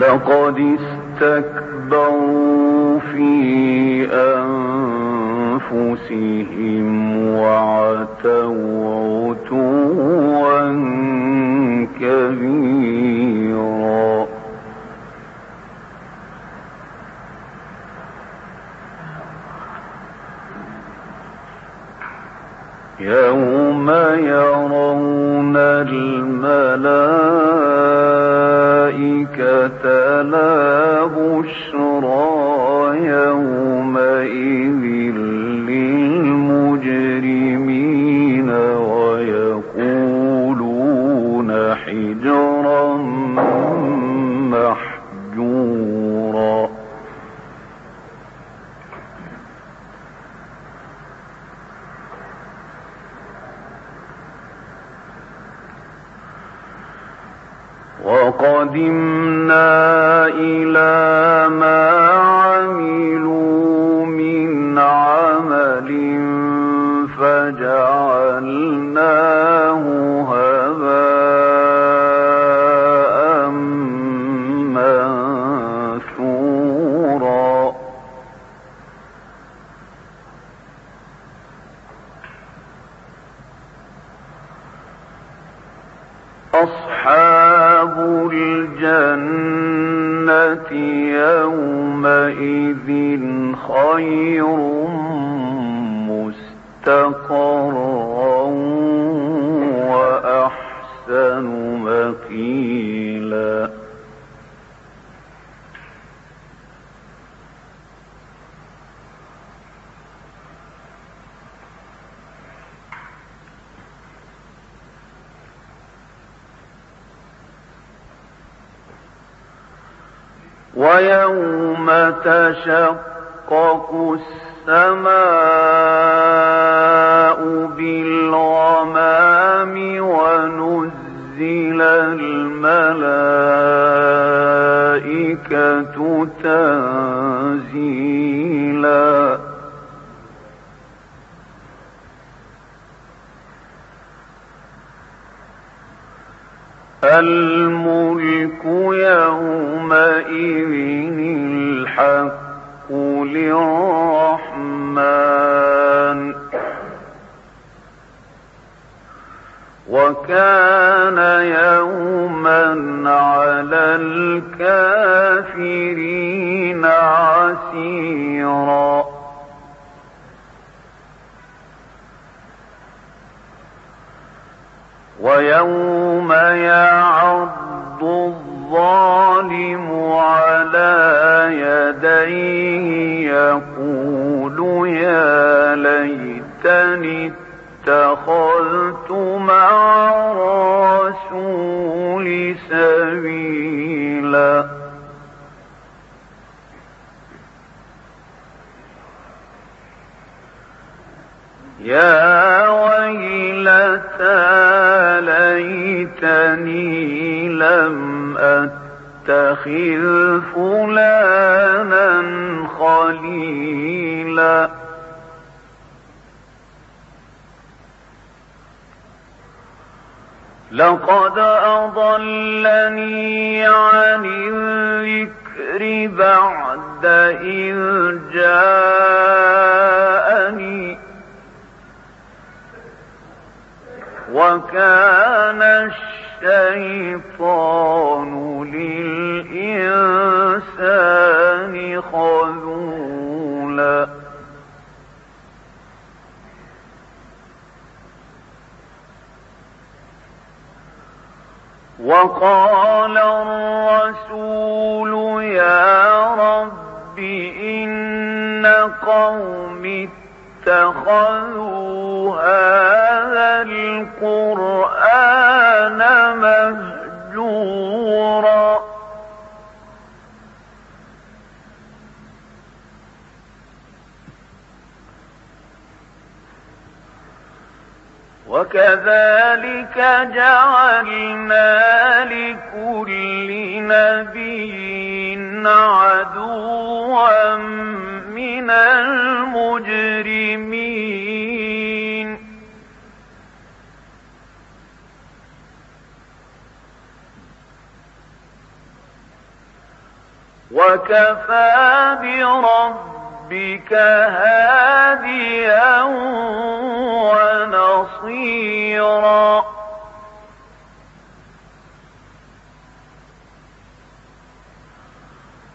لقد استكبروا في أنفسهم وعتوا عتوا كبيرا. يوم يرون وقدمنا ويوم تشقق السماء بالغمام ونزل الملائكة تنزيلا. الملك للرحمن وكان يوما على الكافرين عسيرا. ويوم يعض الظالم على يديه يقول يا ليتني اتخذت مع الرسول سبيلا. يا ويلتى ليتني لم أتخذ فلانا خليلا. لقد أضلني عن الذكر بعد إذ جاءني. وكان الشيطان للإنسان خذولا. وقال الرسول يا رب إن قوم اتخذوا هذا القرآن مهجورا. وكذلك جعلنا لكل نبي عدوا من المجرمين. وكفى بربك هاديا ونصيرا.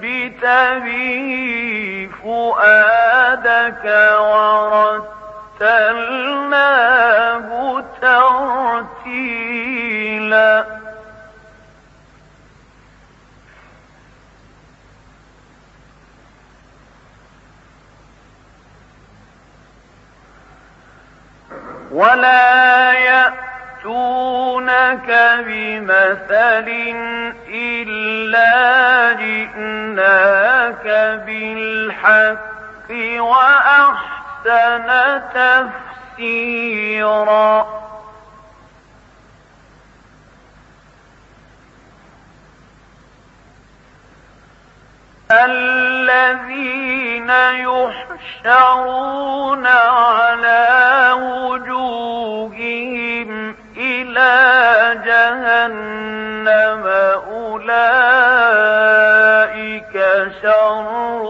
لنثبت به فؤادك ورتلناه ترتيلا. ولا يأتونك بمثل إلا جئناك بالحق وأحسن تفسيرا الذين يحشرون على وجوههم إلى جهنم أولئك شر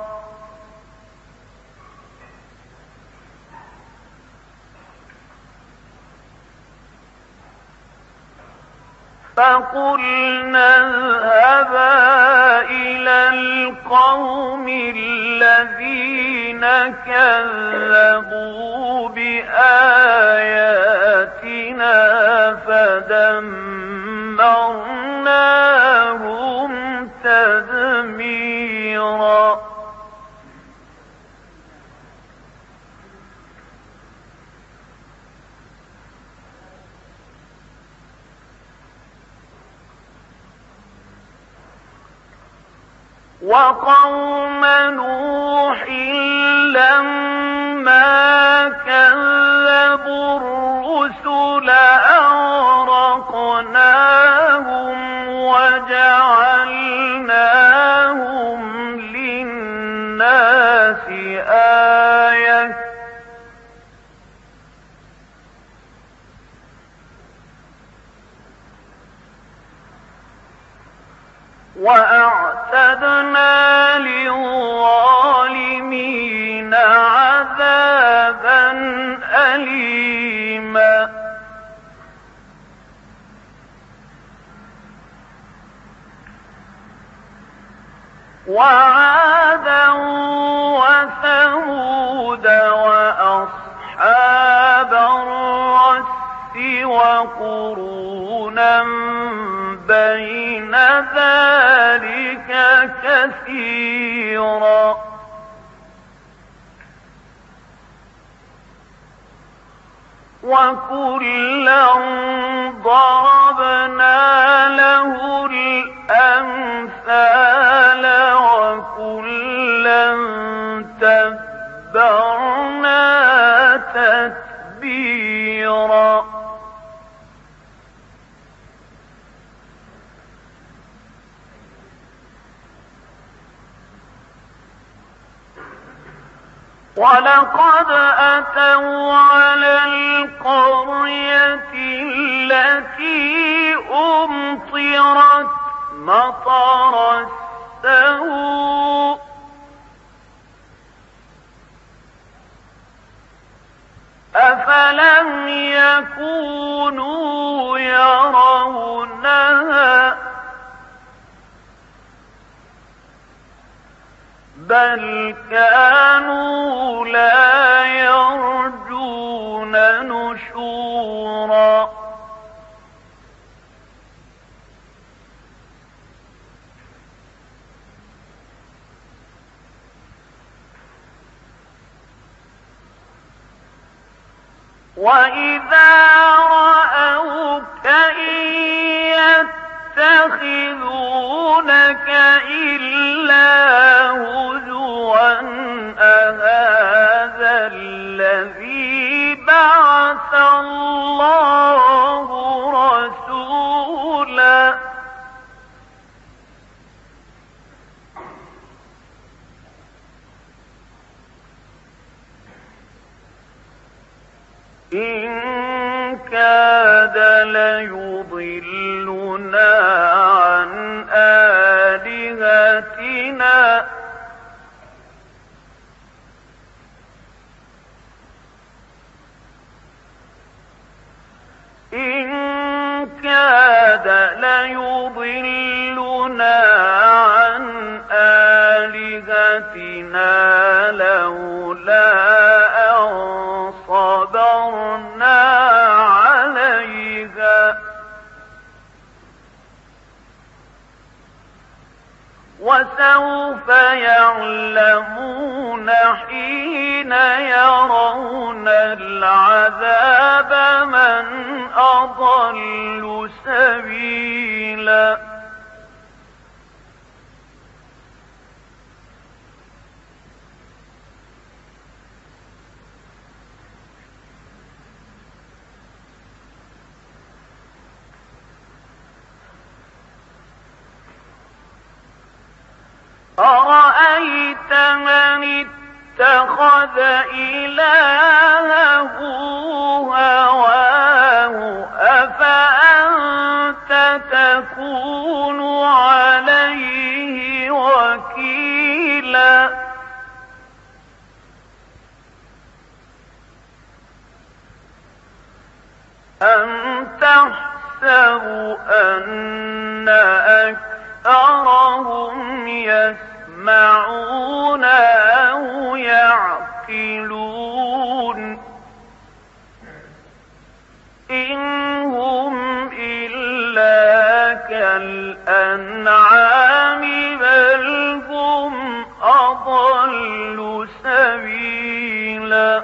فقلنا اذهبا إلى القوم الذين كذبوا بآياتنا فدمرناهم تدميرا. وقوم نوح لما كذبوا الرسل أغرقناهم وجعلناهم للناس آية. أعتدنا للظالمين عذابا أليما. وعادا وثمود وأصحاب الرس وقرونا بين ذلك كثيرا. وكلا ضربنا له الأمثال وكلا تبرنا تتبيرا. ولقد أتوا على القرية التي أمطرت مطر السوء. أفلم يكونوا يرونها بل كانوا لا يرجون نشورا وإذا رأوك إن يتخذونك إلا إن كاد ليضلنا عن آلهتنا. إن كاد ليضلنا عن آلهتنا. وسوف يعلمون حين يرون العذاب من أضل سبيلا. أرأيت من اتخذ إلهه هواه أفأنت تكون عليه وكيلا؟ أم تحسب أن أكثرهم يسمعون أو يعقلون إن هم إلا كالأنعام بل هم أضل سبيلا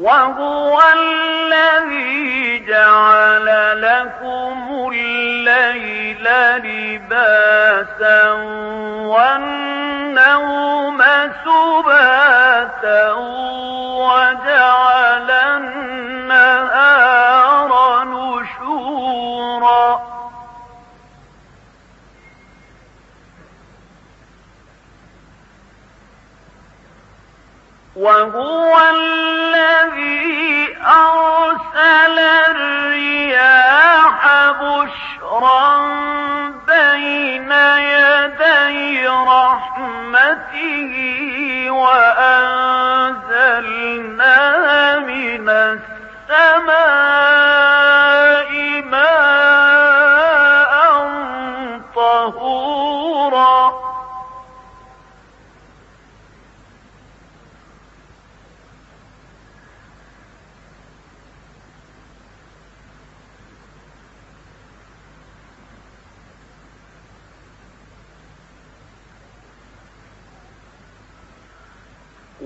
وهو الذي جعل لكم الليل لباسا والنوم سباتا وجعل النهار وهو الذي أرسل الرياح بشرا بين يدي رحمته وأنزلنا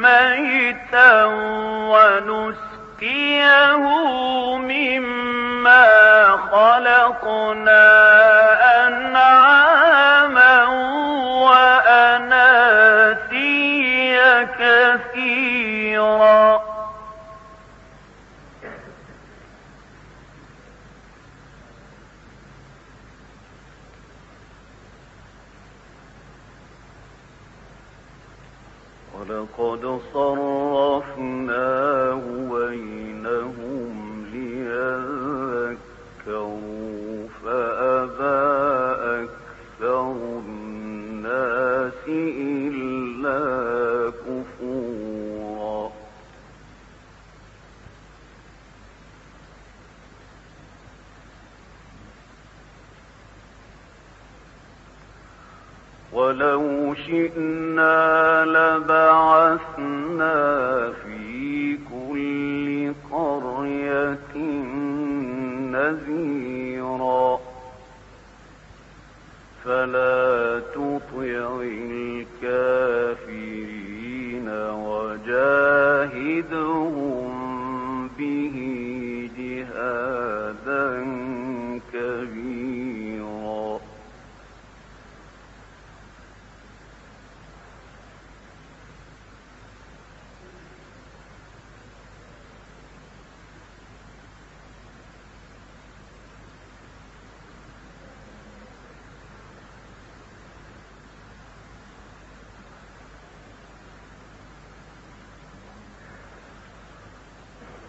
ميتا ونسقيه مما خلقنا أنعاما ولقد صرفناه بينهم ليذكروا.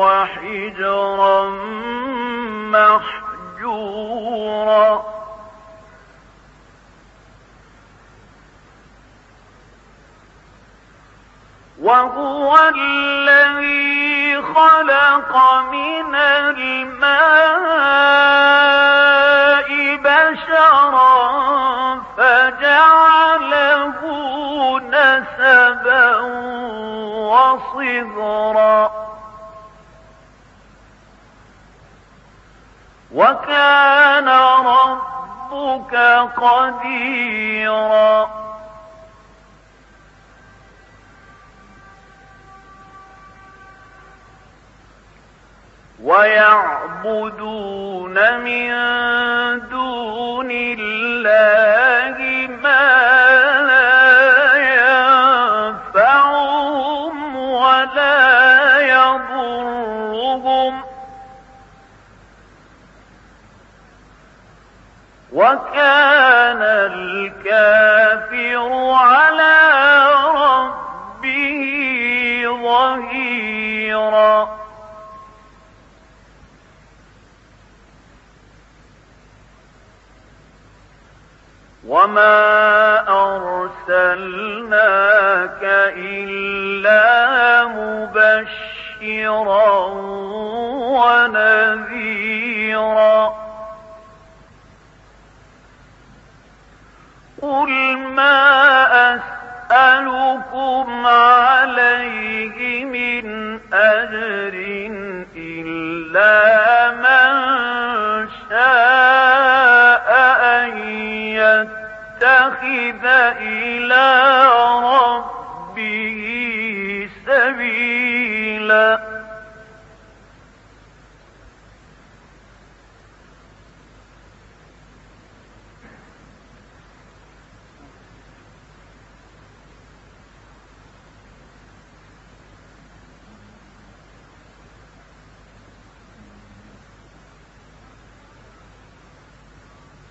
وحجرا محجورا. وهو الذي خلق من الماء بشرا فجعله نسبا وصغرا. وكان ربك قديرا. ويعبدون من دون الله وكان الكافر على ربه ظهيرا. وما أرسلناك إلا مبشرا ونذيرا. قل ما أسألكم عليه من أجر إلا من شاء أن يتخذ إلى ربه سبيلا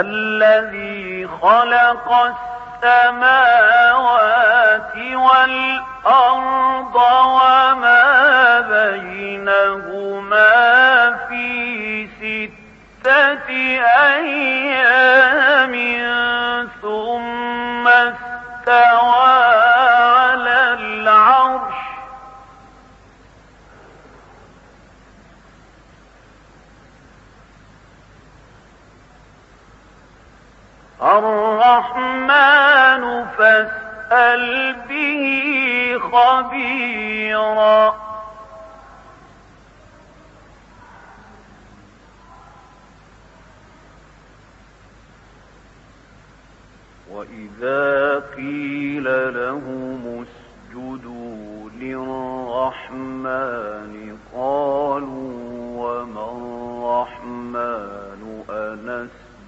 الذي خلق السماوات والأرض وما بينهما في ستة أيام. الرحمن فاسأل به خبيرا. وإذا قيل لهم اسجدوا للرحمن قالوا وما الرحمن أنس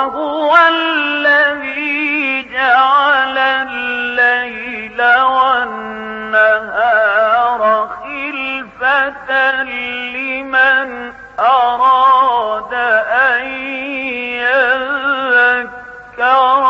وهو الذي جعل الليل والنهار خلفة لمن أراد أن يذكر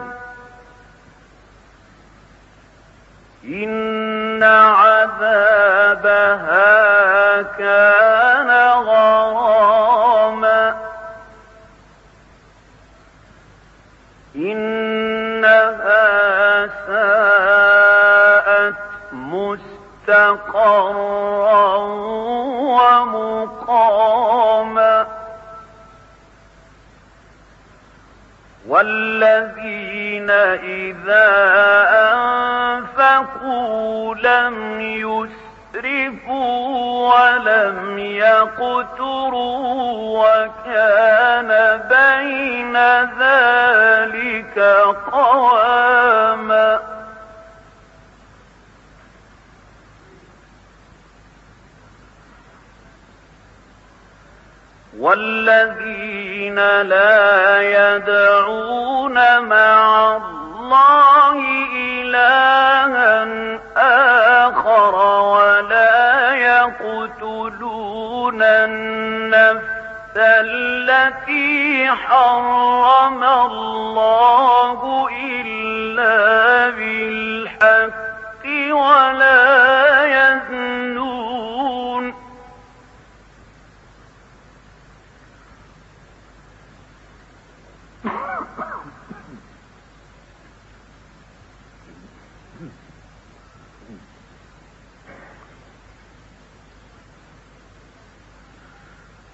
إن عذابها كان غراما إنها ساءت مستقرا ومقاما والذين إذا أنفقوا لم يسرفوا ولم يقتروا وكان بين ذلك قواما والذين لا يدعون مع الله إلها آخر ولا يقتلون النفس التي حرم الله إلا بالحق ولا يزنون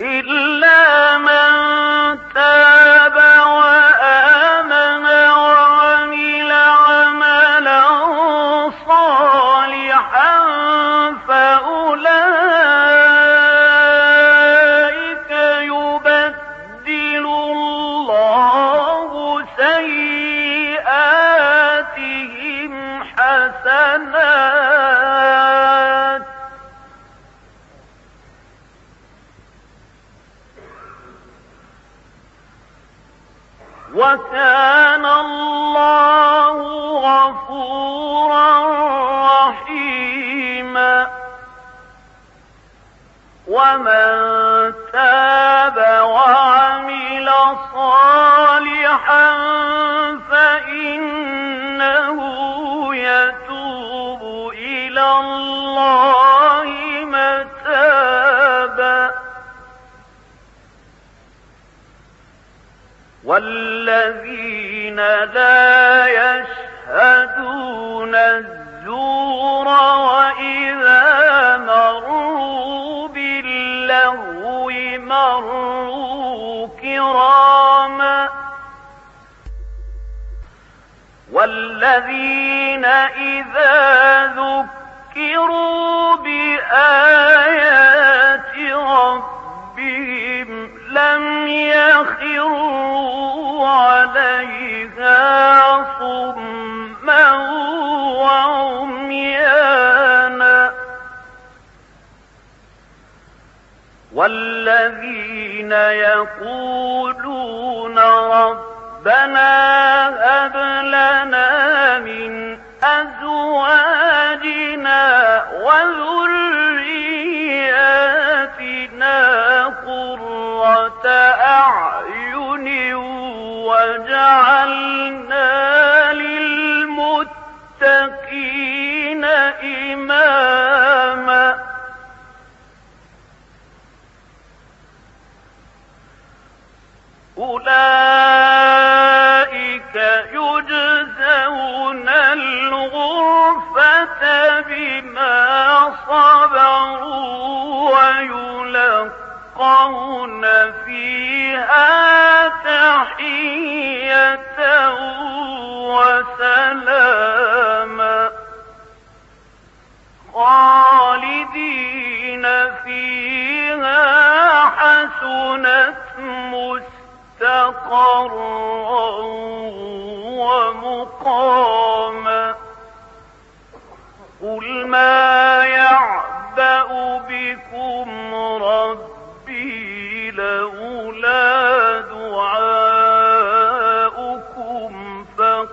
إلا من وكان الله غفورا رحيما. ومن تاب وعمل صالحا فإنه يتوب إلى الله. والذين لا يشهدون الزور وإذا مروا باللغو مروا كراما والذين إذا ذكروا بآيات ربهم لم يخروا عليها صما وعميانا. والذين يقولون ربنا هب لنا من أزواجنا وذرياتنا قرة أعين وجعلنا للمتقين إماما. أولئك يجزون الغرفة بما صبروا ويلقون فيها تحية وسلاما. خالدين فيها مستقرا ومقاما. قل ما يعبأ بكم ربي لولا دعاؤكم